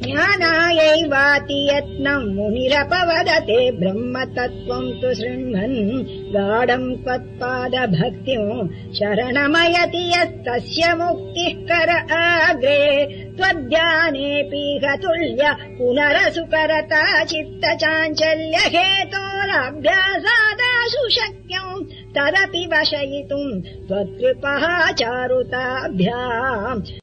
ज्ञानायैवाति यत्नम् मुनिरपवदते ब्रह्म तत्त्वम् तु शृण्वन् गाढम् त्वत्पादभक्तिम् शरणमयति यस्तस्य मुक्तिः कर अग्रे त्वद्यानेऽपि तुल्य पुनरसुकरता चित्तचाञ्चल्यहेतोराभ्यासादाशु शक्यम् तदपि वशयितुम् त्वत्कृपः चारुताभ्याम्।